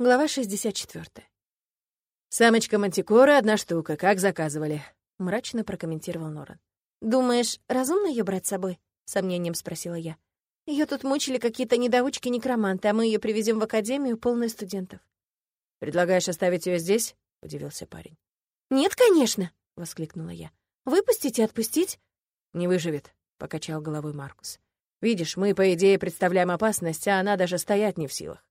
Глава 64. «Самочка мантикора — одна штука, как заказывали», — мрачно прокомментировал Норан. «Думаешь, разумно ее брать с собой?» — сомнением спросила я. Ее тут мучили какие-то недоучки-некроманты, а мы ее привезем в академию, полную студентов». «Предлагаешь оставить ее здесь?» — удивился парень. «Нет, конечно!» — воскликнула я. «Выпустить и отпустить?» «Не выживет», — покачал головой Маркус. «Видишь, мы, по идее, представляем опасность, а она даже стоять не в силах.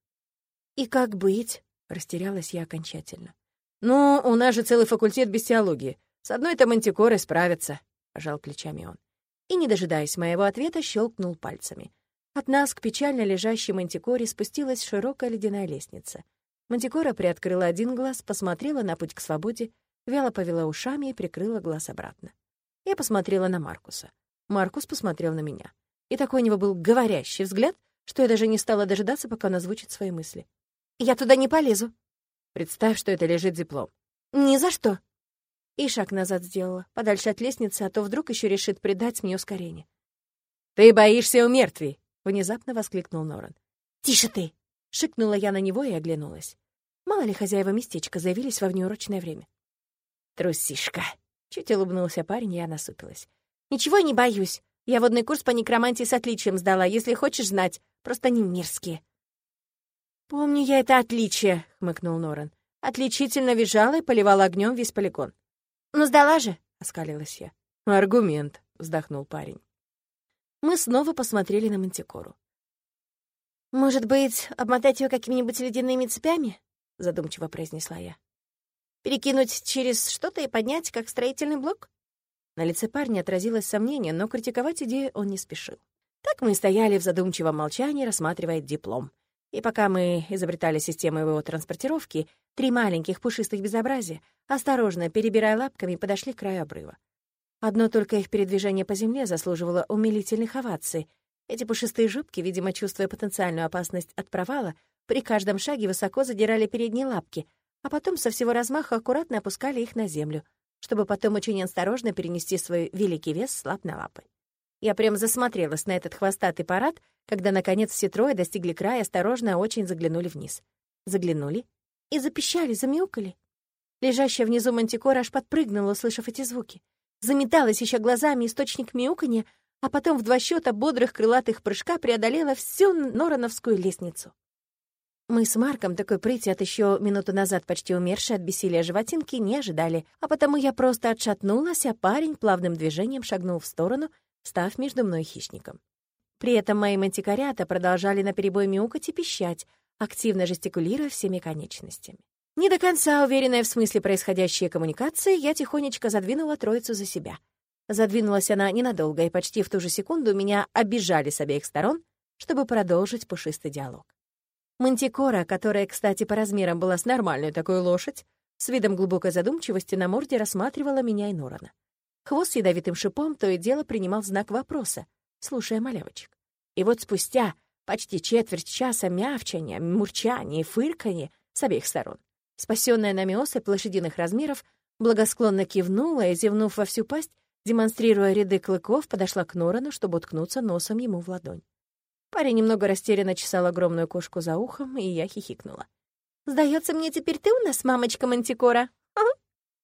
«И как быть?» — растерялась я окончательно. «Ну, у нас же целый факультет бестиологии. С одной-то мантикорой справится», — пожал плечами он. И, не дожидаясь моего ответа, щелкнул пальцами. От нас к печально лежащей мантикоре спустилась широкая ледяная лестница. Мантикора приоткрыла один глаз, посмотрела на путь к свободе, вяло повела ушами и прикрыла глаз обратно. Я посмотрела на Маркуса. Маркус посмотрел на меня. И такой у него был говорящий взгляд, что я даже не стала дожидаться, пока он озвучит свои мысли. Я туда не полезу. Представь, что это лежит диплом. Ни за что. И шаг назад сделала, подальше от лестницы, а то вдруг еще решит придать мне ускорение. «Ты боишься умертвий!» — внезапно воскликнул Норан. «Тише ты!» — шикнула я на него и оглянулась. Мало ли хозяева местечка заявились во внеурочное время. «Трусишка!» — чуть улыбнулся парень, и я насупилась. «Ничего не боюсь. Я водный курс по некромантии с отличием сдала, если хочешь знать. Просто не мерзкие. «Помню я это отличие», — хмыкнул Норан. Отличительно визжала и поливала огнем весь полигон. «Ну, сдала же», — оскалилась я. «Аргумент», — вздохнул парень. Мы снова посмотрели на Мантикору. «Может быть, обмотать ее какими-нибудь ледяными цепями?» — задумчиво произнесла я. «Перекинуть через что-то и поднять, как строительный блок?» На лице парня отразилось сомнение, но критиковать идею он не спешил. Так мы стояли в задумчивом молчании, рассматривая диплом. И пока мы изобретали систему его транспортировки, три маленьких пушистых безобразия, осторожно перебирая лапками, подошли к краю обрыва. Одно только их передвижение по земле заслуживало умилительных оваций. Эти пушистые жопки, видимо, чувствуя потенциальную опасность от провала, при каждом шаге высоко задирали передние лапки, а потом со всего размаха аккуратно опускали их на землю, чтобы потом очень осторожно перенести свой великий вес с лап на лапы. Я прям засмотрелась на этот хвостатый парад, когда, наконец, все трое достигли края, осторожно очень заглянули вниз. Заглянули и запищали, замяукали. Лежащая внизу мантикора аж подпрыгнула, услышав эти звуки. Заметалась еще глазами источник мяуканья, а потом в два счета бодрых крылатых прыжка преодолела всю Нороновскую лестницу. Мы с Марком такой прыти от еще минуту назад почти умершей от бессилия животинки не ожидали, а потому я просто отшатнулась, а парень плавным движением шагнул в сторону, став между мной хищником. При этом мои мантикорята продолжали наперебой мяукать и пищать, активно жестикулируя всеми конечностями. Не до конца уверенная в смысле происходящей коммуникации, я тихонечко задвинула троицу за себя. Задвинулась она ненадолго, и почти в ту же секунду меня обижали с обеих сторон, чтобы продолжить пушистый диалог. Мантикора, которая, кстати, по размерам была с нормальной такой лошадь, с видом глубокой задумчивости на морде рассматривала меня и Норана. Хвост с ядовитым шипом то и дело принимал знак вопроса, слушая малявочек. И вот спустя почти четверть часа мявчания, мурчания и фырканья с обеих сторон, спасенная нами особь лошадиных размеров благосклонно кивнула и, зевнув во всю пасть, демонстрируя ряды клыков, подошла к Норану, чтобы уткнуться носом ему в ладонь. Парень немного растерянно чесал огромную кошку за ухом, и я хихикнула. «Сдается мне, теперь ты у нас, мамочка Мантикора?»